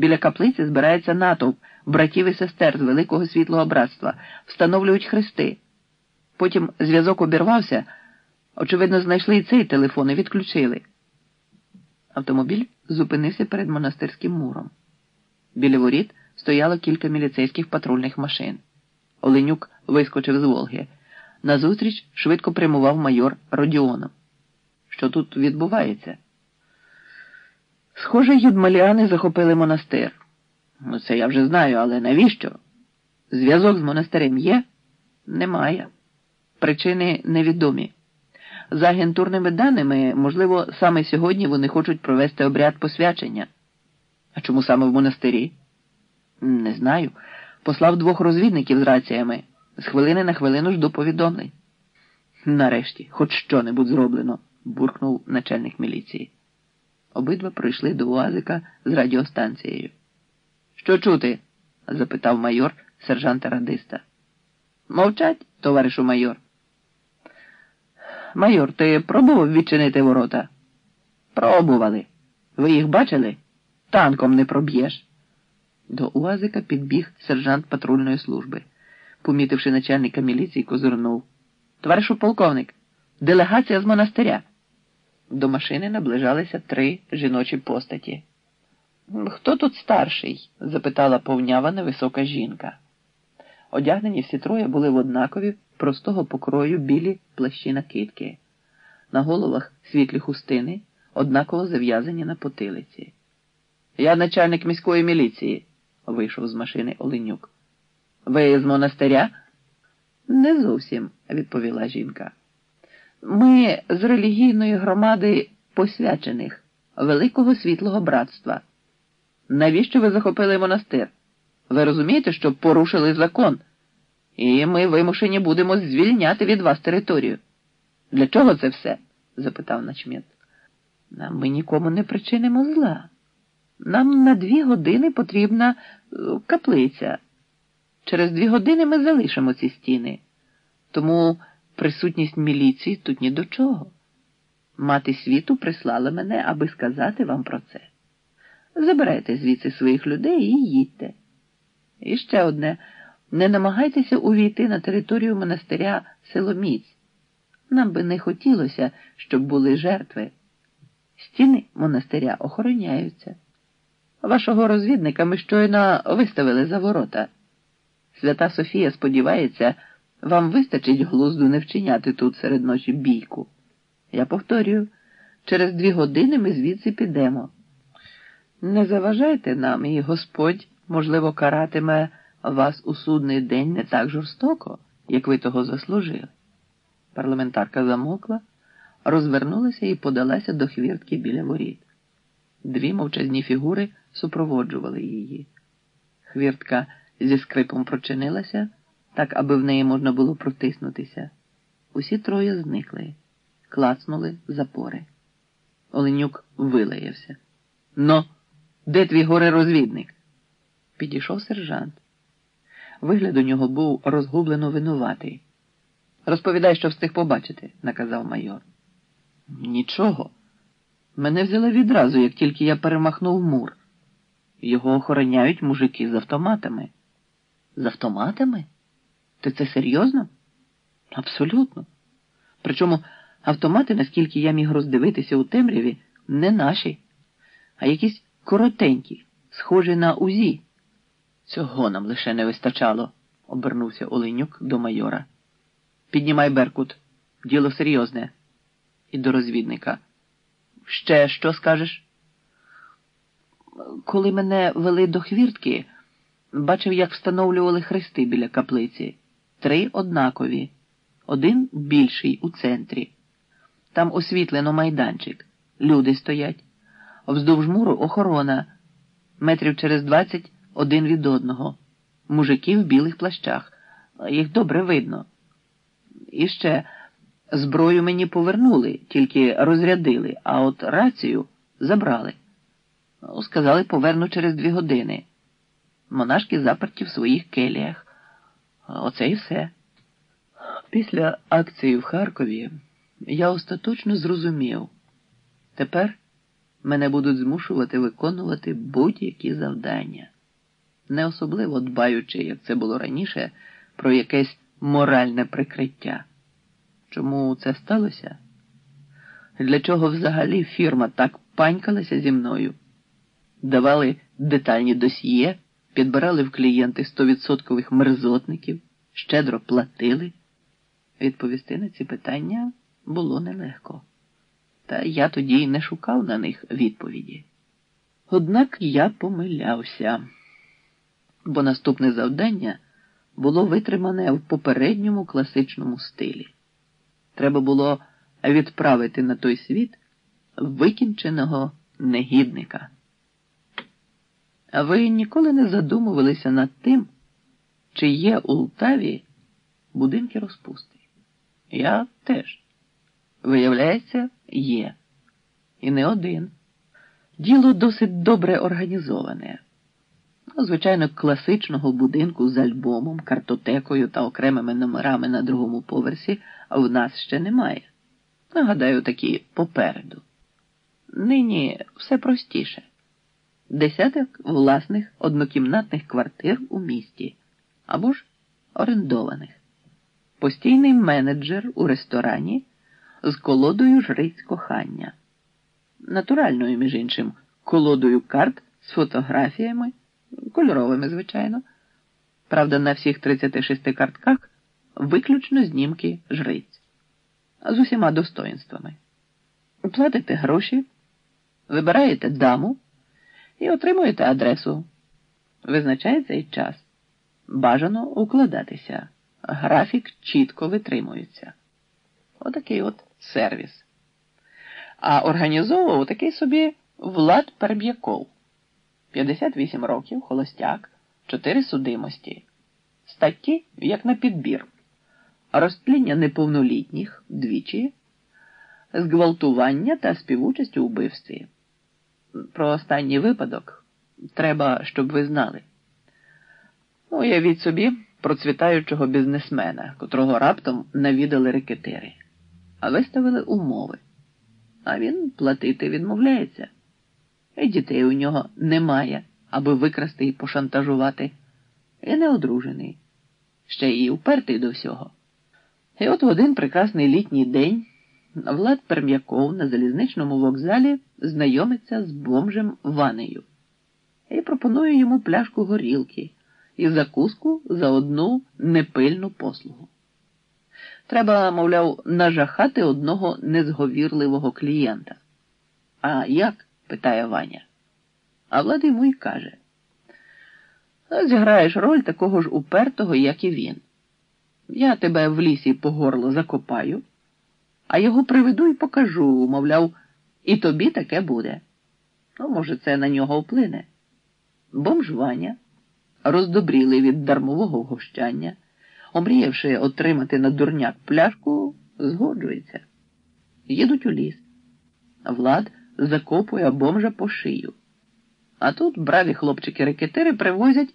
Біля каплиці збирається натовп братів і сестер з Великого Світлого Братства, встановлюють хрести. Потім зв'язок обірвався, очевидно, знайшли і цей телефон і відключили. Автомобіль зупинився перед монастирським муром. Біля воріт стояло кілька міліцейських патрульних машин. Оленюк вискочив з Волги. Назустріч швидко прямував майор Родіонов. Що тут відбувається? Схоже, юдмаліани захопили монастир. Ну, це я вже знаю, але навіщо? Зв'язок з монастирем є? Немає. Причини невідомі. За агентурними даними, можливо, саме сьогодні вони хочуть провести обряд посвячення. А чому саме в монастирі? Не знаю. Послав двох розвідників з раціями. З хвилини на хвилину жду повідомлень. Нарешті, хоч що-небудь зроблено, буркнув начальник міліції. Обидва прийшли до Уазика з радіостанцією. Що чути? запитав майор сержанта радиста. Мовчать, товаришу майор. Майор, ти пробував відчинити ворота? Пробували. Ви їх бачили? Танком не проб'єш. До Уазика підбіг сержант патрульної служби. Помітивши начальника міліції, козирнув. Товаришу полковник, делегація з монастиря. До машини наближалися три жіночі постаті. Хто тут старший? запитала повнява невисока жінка. Одягнені всі троє були в однакові простого покрою білі плащі накидки. На головах світлі хустини, однаково зав'язані на потилиці. Я начальник міської міліції, вийшов з машини Оленюк. Ви з монастиря? Не зовсім, відповіла жінка. Ми з релігійної громади посвячених Великого Світлого Братства. Навіщо ви захопили монастир? Ви розумієте, що порушили закон, і ми вимушені будемо звільняти від вас територію. Для чого це все? запитав начмет. Ми нікому не причинимо зла. Нам на дві години потрібна е, каплиця. Через дві години ми залишимо ці стіни. Тому присутність міліції тут ні до чого. Мати світу прислала мене, аби сказати вам про це. Забирайте звідси своїх людей і їдьте. І ще одне не намагайтеся увійти на територію монастиря Селоміць. Нам би не хотілося, щоб були жертви. Стіни монастиря охороняються. Вашого розвідника ми щойно виставили за ворота. Свята Софія сподівається, вам вистачить глузду не вчиняти тут серед ночі бійку. Я повторюю, через дві години ми звідси підемо. Не заважайте нам, і Господь, можливо, каратиме вас у судний день не так жорстоко, як ви того заслужили. Парламентарка замокла, розвернулася і подалася до хвіртки біля воріт. Дві мовчазні фігури супроводжували її. Хвіртка зі скрипом прочинилася, так, аби в неї можна було протиснутися. Усі троє зникли, клацнули запори. Оленюк вилаявся. Но, де твій горе розвідник? Підійшов сержант. Вигляд у нього був розгублено винуватий. Розповідай, що встиг побачити, наказав майор. Нічого. Мене взяли відразу, як тільки я перемахнув мур. Його охороняють мужики з автоматами. З автоматами? Ти це серйозно? Абсолютно. Причому автомати, наскільки я міг роздивитися у темряві, не наші, а якісь коротенькі, схожі на узі. Цього нам лише не вистачало, обернувся Оленюк до майора. Піднімай Беркут, діло серйозне. І до розвідника. Ще що скажеш? Коли мене вели до хвіртки, бачив, як встановлювали хрести біля каплиці. Три однакові, один більший у центрі. Там освітлено майданчик. Люди стоять. Вздовж муру охорона, метрів через двадцять один від одного. Мужики в білих плащах. Їх добре видно. І ще зброю мені повернули, тільки розрядили, а от рацію забрали. Сказали, поверну через дві години. Монашки заперті в своїх келіях. Оце і все. Після акції в Харкові я остаточно зрозумів. Тепер мене будуть змушувати виконувати будь-які завдання, не особливо дбаючи, як це було раніше, про якесь моральне прикриття. Чому це сталося? Для чого взагалі фірма так панькалася зі мною? Давали детальні досьє, підбирали в клієнти стовідсоткових мерзотників, щедро платили. Відповісти на ці питання було нелегко. Та я тоді й не шукав на них відповіді. Однак я помилявся, бо наступне завдання було витримане в попередньому класичному стилі. Треба було відправити на той світ викінченого негідника. А ви ніколи не задумувалися над тим, чи є у Лтаві будинки розпусти? Я теж. Виявляється, є. І не один. Діло досить добре організоване. Ну, звичайно, класичного будинку з альбомом, картотекою та окремими номерами на другому поверсі в нас ще немає. Нагадаю, такі попереду. Нині все простіше. Десяток власних однокімнатних квартир у місті або ж орендованих. Постійний менеджер у ресторані з колодою жриць кохання, натуральною, між іншим, колодою карт з фотографіями, кольоровими, звичайно. Правда, на всіх 36 картках виключно знімки жриць з усіма достоїнствами. Платите гроші, вибираєте даму і отримуєте адресу. Визначається і час. Бажано укладатися. Графік чітко витримується. Отакий от сервіс. А організовував такий собі Влад Перб'яков. 58 років, холостяк, 4 судимості. Статті, як на підбір. Розтління неповнолітніх двічі, зґвалтування та співучасть у вбивстві. Про останній випадок треба, щоб ви знали. Уявіть собі процвітаючого бізнесмена, котрого раптом навідали рекетири, а виставили умови. А він платити відмовляється. І дітей у нього немає, аби викрасти і пошантажувати. І не одружений, ще й упертий до всього. І от в один прекрасний літній день Влад Перм'яков на залізничному вокзалі знайомиться з бомжем Ванею і пропонує йому пляшку горілки і закуску за одну непильну послугу. Треба, мовляв, нажахати одного незговірливого клієнта. А як? питає Ваня. А Влад йому й каже: зіграєш роль такого ж упертого, як і він. Я тебе в лісі по горло закопаю, а його приведу і покажу, мовляв, і тобі таке буде. Ну, може, це на нього вплине. Бомж Ваня, роздобрілий від дармового вгощання, омріявши отримати на дурняк пляшку, згоджується. Їдуть у ліс. Влад закопує бомжа по шию. А тут браві хлопчики рекетири привозять